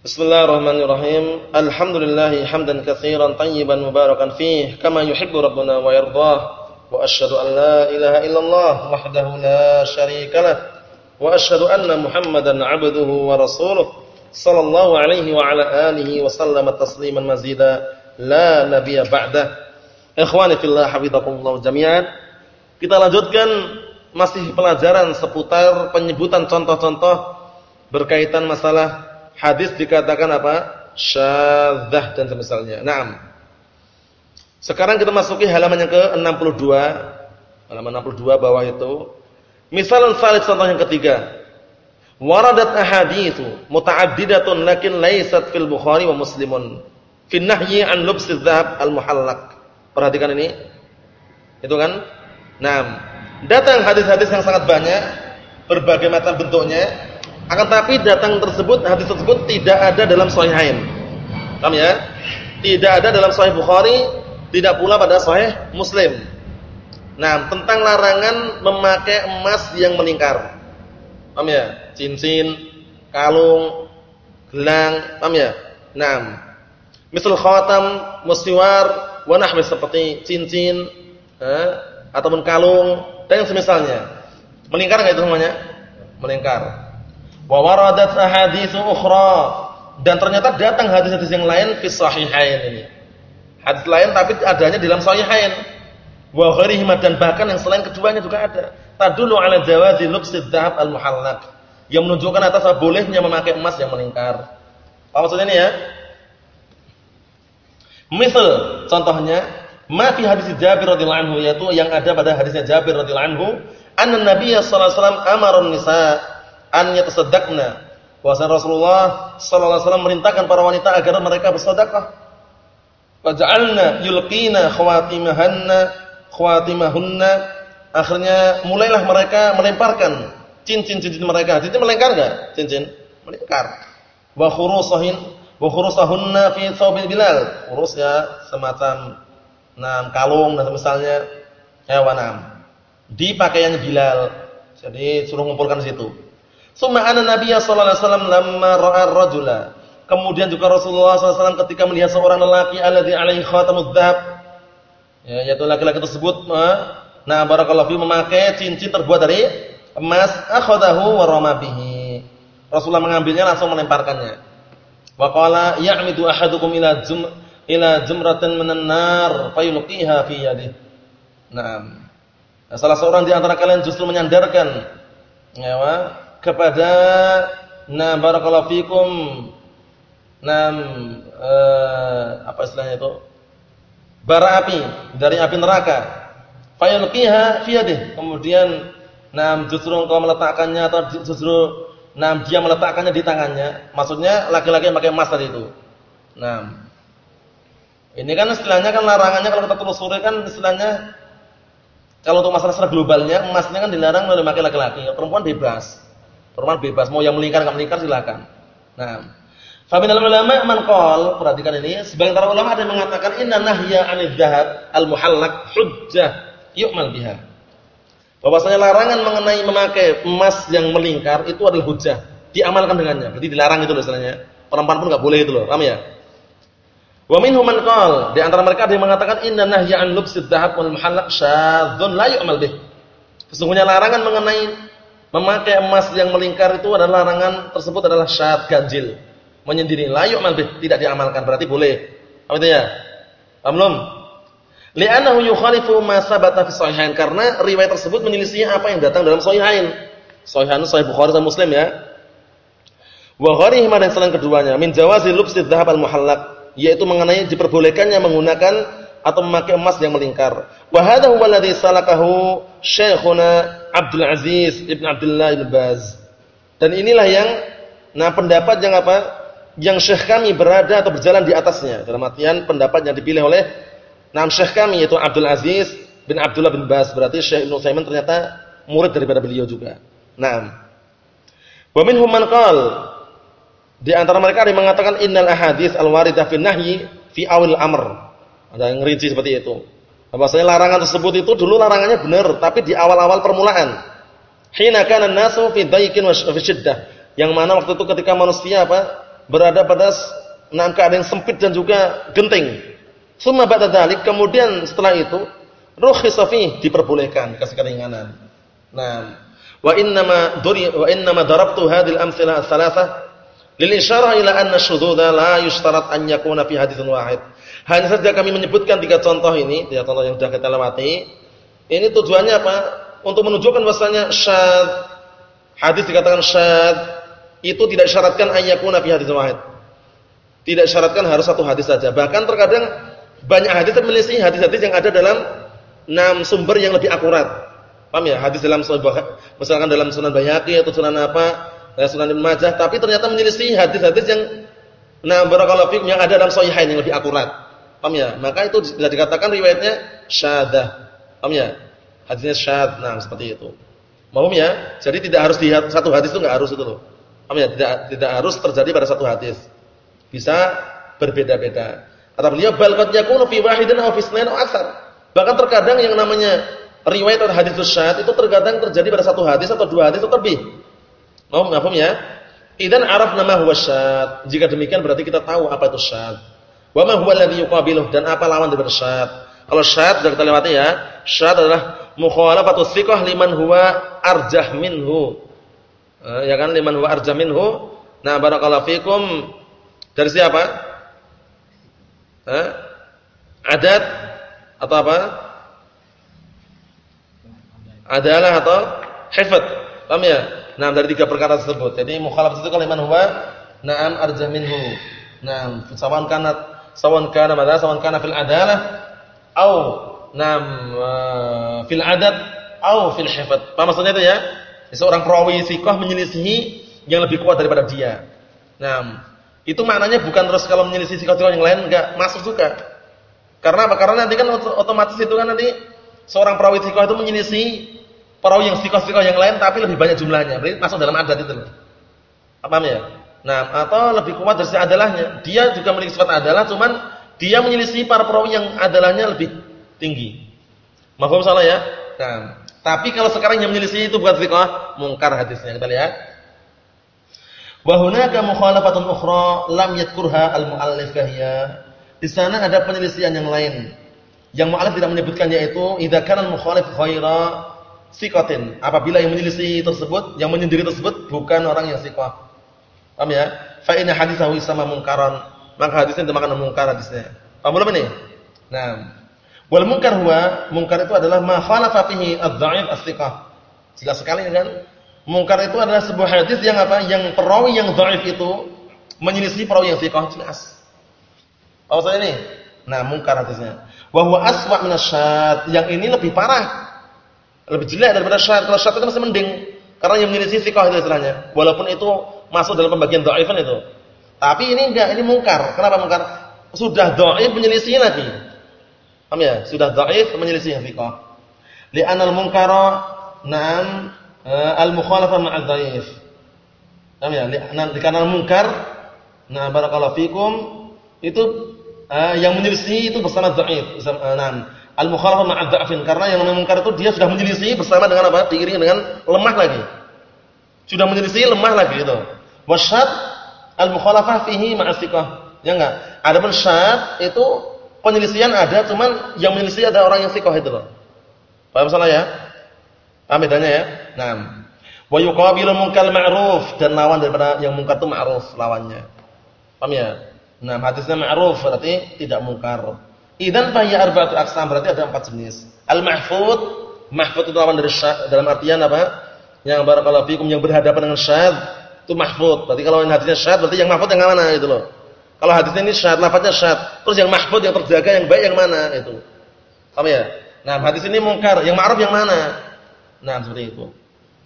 Bismillahirrahmanirrahim. Alhamdulillah hamdan katsiran tayyiban mubarakan fih kama yuhibbu rabbuna wa yardah. Wa asyhadu an la ilaha illallah wahdahu la syarika lah. Wa asyhadu anna Muhammadan 'abduhu wa rasuluh sallallahu alaihi wa ala alihi wa sallama tasliman mazida la nabiyya ba'dah. Ikhwani fillah hafizakumullah jami'an. Kita lanjutkan masih pelajaran seputar penyebutan contoh-contoh berkaitan masalah hadis dikatakan apa? Syadzah dan semisalnya. Naam. Sekarang kita masuki halaman yang ke-62. Halaman 62 bawah itu. Misalun salih contoh yang ketiga. Waradat ahaditsu muta'addidatun lakin laysat fil Bukhari wa Muslimun. Fi nahyi an lubsi al-muhallaq. Perhatikan ini. Itu kan? Naam. Datang hadis-hadis yang sangat banyak, berbagai macam bentuknya, akan tapi datang tersebut hadis tersebut tidak ada dalam sahihain. Paham ya? Tidak ada dalam sahih Bukhari, tidak pula pada sahih Muslim. Nah, tentang larangan memakai emas yang melingkar. Paham ya? Cincin, kalung, gelang, paham ya? Nah, misal khatam, musliwar, wa nahwi seperti cincin, eh, ataupun kalung dan yang semisalnya. Melingkar enggak itu semuanya? Melingkar. Wa waradat ukhra dan ternyata datang hadis-hadis yang lain fi sahihain ini. Hadis lain tapi adanya dalam sahihain. Wa ghairihi dan bahkan yang selain keduanya juga ada. Tadullu ala jawazi lubsid dzahab al-muhallaq. Yang menunjukkan atas bolehnya memakai emas yang melingkar. Apa maksudnya ini ya? Misal contohnya ma fi hadis Jabir radhiyallahu anhu yaitu yang ada pada hadisnya Jabir radhiyallahu anhu anna Nabi sallallahu alaihi wasallam amara nisa an yatasaddaqna. Bahwa Rasulullah sallallahu alaihi wasallam merintahkan para wanita agar mereka bersedekah. Faj'alna yulqina khawatimahanna khawatimahunna. Akhirnya mulailah mereka melemparkan cincin-cincin mereka. Cincin melingkar enggak? Cincin melingkar. Wa khurusahin wa khurusahunna fi thawbil Bilal. Khurus ya semacam nam kalung dan misalnya hewanam. Di pakaiannya Bilal. Jadi suruh ngumpulkan di situ. Summa anna Nabiya sallallahu alaihi wasallam lamma ra'a rajula Kemudian juga Rasulullah SAW ketika melihat seorang lelaki alladzi alaihi khatamud dzahab. Ya, yaitu laki-laki tersebut nah barakallahu fi memakai cincin terbuat dari emas, akhadahu wa rama bihi. Rasulullah mengambilnya langsung melemparkannya. Wa qala ya'midu ahadukum ila jum ila jumratin minan nar fayulqiha fi yadihi. Naam. Salah seorang di antara kalian justru menyandarkan ya, kepada na barakallahu fikum. Nam eh, apa istilahnya itu? Bara api dari api neraka. Fayalqiha fi yadihi. Kemudian nam justru engkau meletakkannya atau justru nam dia meletakkannya di tangannya. Maksudnya laki-laki yang pakai emas tadi itu. Nam ini kan istilahnya kan larangannya kalau kita telusuri kan istilahnya kalau untuk masalah secara globalnya emasnya kan dilarang oleh laki-laki. Perempuan bebas Perempuan bebas mau yang melingkar enggak melingkar silakan. Nah, Faminal ulama man qol, perhatikan ini, sebagian para ulama ada yang mengatakan inna nahya 'anil dzahab al-muhallaq hujjah yu'mal biha. Bahwasanya larangan mengenai memakai emas yang melingkar itu adalah hujjah, diamalkan dengannya. Berarti dilarang itu loh istilahnya. Perempuan pun enggak boleh itu loh, paham ya? Wa minhum man di antara mereka ada yang mengatakan inna nahya 'an lubsid dzahab wal muhallaq syadzun la yu'mal bih. Sesungguhnya larangan mengenai Memakai emas yang melingkar itu adalah larangan tersebut adalah syad ganjil. Menyendiri layu amal tidak diamalkan berarti boleh. Apa itu ya? Paham belum? Li'annahu yukhalifu ma sabata fi sahihain karena riwayat tersebut menyelisih apa yang datang dalam sahihain. Sahihain sahih Bukhari dan Muslim ya. Wa gharih dan selain keduanya min jawazi lubsi dzahab al-muhallaq yaitu mengenai diperbolehkannya menggunakan atau memakai emas yang melingkar. Wa hadha huwa alladhi salakahu Syekhuna Abdul Aziz Ibn Abdullah Ibn Baz. Dan inilah yang nah pendapat yang apa? Yang syekh kami berada atau berjalan di atasnya. Dalam artian pendapat yang dipilih oleh nam syekh kami yaitu Abdul Aziz bin Abdullah bin Baz. Berarti Syekh Ibnu Utsaimin ternyata murid daripada beliau juga. Naam. Wa minhum man di antara mereka ada yang mengatakan innal ahadits al-waridah fi nahyi fi awil amr. Ada yang rinci seperti itu. Bahwasanya larangan tersebut itu dulu larangannya benar, tapi di awal-awal permulaan. Hina kana an-nasu fi dhayqin wa fi shiddah. Yang mana waktu itu ketika manusia apa? berada pada enam keadaan yang sempit dan juga genting. Summa ba'da dzalik, kemudian setelah itu rukhisa fi diperbolehkan kasih keringanan. Nah, wa innama duri wa innama darabtu hadhil amthilah ats-tsalatsah lil isyarah ila anna syudzudha la yushtarat an yakuna fi haditsin wahid. Hanya saja kami menyebutkan tiga contoh ini, tiga contoh yang sudah kita lewati. Ini tujuannya apa? Untuk menunjukkan bahasanya syad hadis dikatakan syad itu tidak syaratkan ayyakuna fi haditsin wahid. Tidak syaratkan harus satu hadis saja. Bahkan terkadang banyak hadis termelisih hadis-hadis yang ada dalam enam sumber yang lebih akurat. Paham ya? Hadis dalam misalkan dalam Sunan Baihaqi atau Sunan apa, ya Sunan Ibnu Majah, tapi ternyata menyelisih hadis-hadis yang nah barakallahu fikum yang ada dalam sahihain yang lebih akurat. Paham ya? Maka itu bisa dikatakan riwayatnya syadah. Paham ya? Hadisnya syad. Nah, seperti itu. Paham ya? Jadi tidak harus di satu hadis itu enggak harus itu loh. Paham ya? Tidak tidak harus terjadi pada satu hadis. Bisa berbeda-beda. Kata beliau bal qad yakunu fi wahidin aw fi itsnain aw. Bahkan terkadang yang namanya riwayat atau hadis syad itu terkadang terjadi pada satu hadis atau dua hadis atau lebih. Mau paham ya? Idan araf nama huwa syad. Jika demikian berarti kita tahu apa itu syad. Wa ma huwa alladhi yuqabiluh dan apa lawan dari syad. Kalau syad sudah kita lewati ya. Syad adalah mukhalafatu thiqah liman huwa arjah minhu. Eh, ya kan liman huwa arjah minhu. Nah, barakallahu fikum dari siapa? Eh? Adat atau apa? Adalah atau hifat. Paham ya? Nah, dari tiga perkara tersebut. Jadi mukhalaf itu kalimat huwa na'am arja minhu. Nah, sawan kana sawan kana madza sawan kana fil adalah au nam uh, fil adat au fil hifat. Apa maksudnya itu ya? Seorang perawi sikoh menyelisihi yang lebih kuat daripada dia. Nah, itu maknanya bukan terus kalau menyelisih sikoh-sikoh yang lain enggak masuk juga. Karena apa? Karena nanti kan otomatis itu kan nanti seorang perawi sikoh itu menyelisih perawi yang sikoh-sikoh yang lain tapi lebih banyak jumlahnya. Berarti masuk dalam adat itu loh. Paham ya? Nah, atau lebih kuat dari adalahnya. Dia juga memiliki sifat adalah cuman dia menyelisih para perawi yang adalahnya lebih tinggi. Mahfum salah ya? Nah, tapi kalau sekarang yang menyelisih itu bukan sikoh, mungkar hadisnya. Kita lihat. Wa hunaka mukhalafatun ukhra lam yadhkurha al-muallif Di sana ada penyelisihan yang lain. Yang muallif tidak menyebutkannya itu idza kana al-mukhalif ghaira siqatin. Apabila yang menyelisih tersebut, yang menyendiri tersebut bukan orang yang siqah. Paham ya? Fa inna haditsahu sama mungkaran. Maka hadisnya dinamakan mungkar hadisnya. Paham belum ini? Nah, wal munkar huwa munkar itu adalah ma khalafa fihi adz-dha'if as-siqah. Jelas sekali kan? Mungkar itu adalah sebuah hadis yang apa? Yang perawi yang dhaif itu menyelisih perawi yang thiqah jelas. Saya ini. Nah, mungkar hadisnya. Wa huwa aswa' min Yang ini lebih parah. Lebih jelek daripada syad. Kalau syad itu masih mending. Karena yang menyelisih thiqah itu istilahnya. Walaupun itu masuk dalam pembagian dhaifan itu. Tapi ini enggak, ini mungkar. Kenapa mungkar? Sudah dhaif menyelisih lagi. Paham ya? Sudah dhaif menyelisih thiqah. Li'anal munkara na'am uh, al-mukhalafah ma'ad dhaif. Paham ya? Karena munkar, nah barakallahu fikum itu uh, yang menyelisih itu bersama dhaif. Al-mukhalafah ma'ad dha'fin karena yang namanya munkar itu dia sudah menyelisih bersama dengan apa? Diiringi dengan lemah lagi. Sudah menyelisih lemah lagi itu. Wasyad al-mukhalafah fihi ma'asiqah. Ya enggak? Adapun syad itu penyelisihan ada, cuman yang menyelisih ada orang yang siqah itu loh. Paham salah ya? Paham bedanya ya? Nah, wa yuqabilu munkar ma'ruf dan lawan daripada yang mungkar itu ma'ruf lawannya. Paham ya? Nah, hadisnya ma'ruf berarti tidak mungkar. Idzan fa ya arba'atu aqsam berarti ada empat jenis. Al-mahfud, mahfud itu lawan dari syad dalam artian apa? Yang barakallahu fikum yang berhadapan dengan syad itu mahfud. Berarti kalau yang hadisnya syad berarti yang mahfud yang mana itu loh. Kalau hadisnya ini syad, lafaznya syad, terus yang mahfud yang terjaga yang baik yang mana itu. Paham ya? Nah, hadis ini mungkar, yang ma'ruf yang mana? Nah, seperti itu.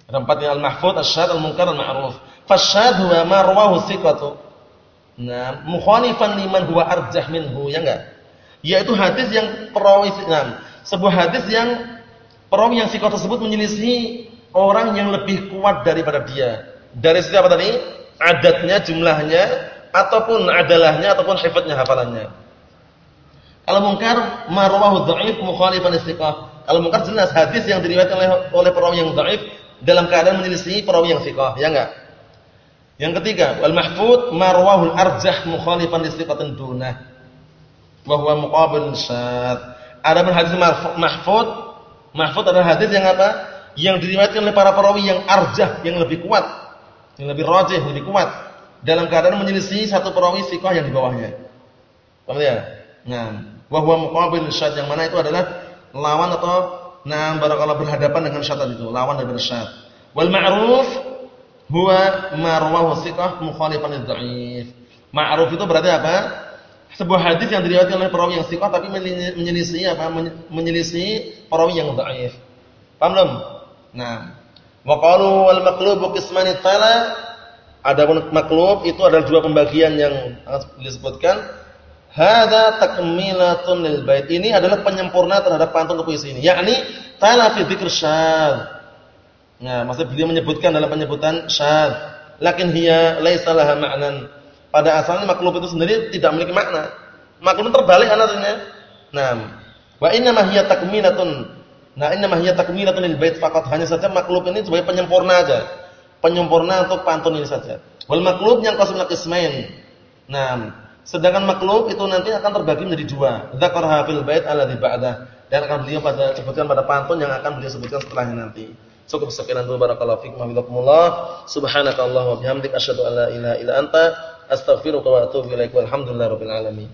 Ada empat yang al-mahfud, asyad, al-munkar, al-ma'ruf. Fasyad huwa ma rawahu thiqatu. Nah, mukhalifan liman huwa arjah minhu, ya enggak? Yaitu hadis yang perawi nah, sebuah hadis yang perawi yang thiqah tersebut menyelisih orang yang lebih kuat daripada dia. Dari sisi apa tadi? Adatnya, jumlahnya, ataupun adalahnya, ataupun hifadznya, hafalannya. Kalau mungkar marwahu dhaif mukhalifan istiqah. Kalau mungkar jelas hadis yang diriwayatkan oleh oleh perawi yang dhaif dalam keadaan menyelisih perawi yang thiqah, ya enggak? Yang ketiga, wal mahfud marwahul arjah mukhalifan li thiqatin dunah. Wa huwa muqabil syad. Ada hadis mahfud, mahfud adalah hadis yang apa? Yang diriwayatkan oleh para perawi yang arjah, yang lebih kuat, yang lebih rajih, lebih kuat dalam keadaan menyelisih satu perawi thiqah yang di bawahnya. Paham ya? Nah, wa huwa muqabil syad yang mana itu adalah lawan atau nah barakallahu berhadapan dengan syad itu, lawan dari syad. Wal ma'ruf huwa marwahu thiqah mukhalifan lidh-dha'if. Ma'ruf itu berarti apa? Sebuah hadis yang diriwayatkan oleh perawi yang thiqah tapi menyelisih apa? Menyelisih perawi yang dhaif. Paham belum? Nah, wa qalu wal maqlubu qismani tala. Adapun maklub itu adalah dua pembagian yang disebutkan Hada takmilatun lil bait. Ini adalah penyempurna terhadap pantun puisi ini. Yakni tala fi dzikr syad. Nah, maksud beliau menyebutkan dalam penyebutan syad. Lakin hiya laisa laha ma'nan. Pada asalnya maklub itu sendiri tidak memiliki makna. Maklub terbalik artinya. Nah, wa inna hiya takmilatun. Nah, inna hiya takmilatun lil bait faqat. Hanya saja maklub ini sebagai penyempurna aja. Penyempurna untuk pantun ini saja. Wal maklub yang qasim qismain. Nah, Sedangkan makhluk itu nanti akan terbagi menjadi dua. Dzakarha fil bait alladzi ba'dah. Dan akan beliau pada sebutkan pada pantun yang akan beliau sebutkan setelahnya nanti. Cukup sekian dulu barakallahu fikum wa Subhanakallahumma wa bihamdika asyhadu an la ilaha illa anta astaghfiruka wa atubu ilaik. Walhamdulillahirabbil alamin.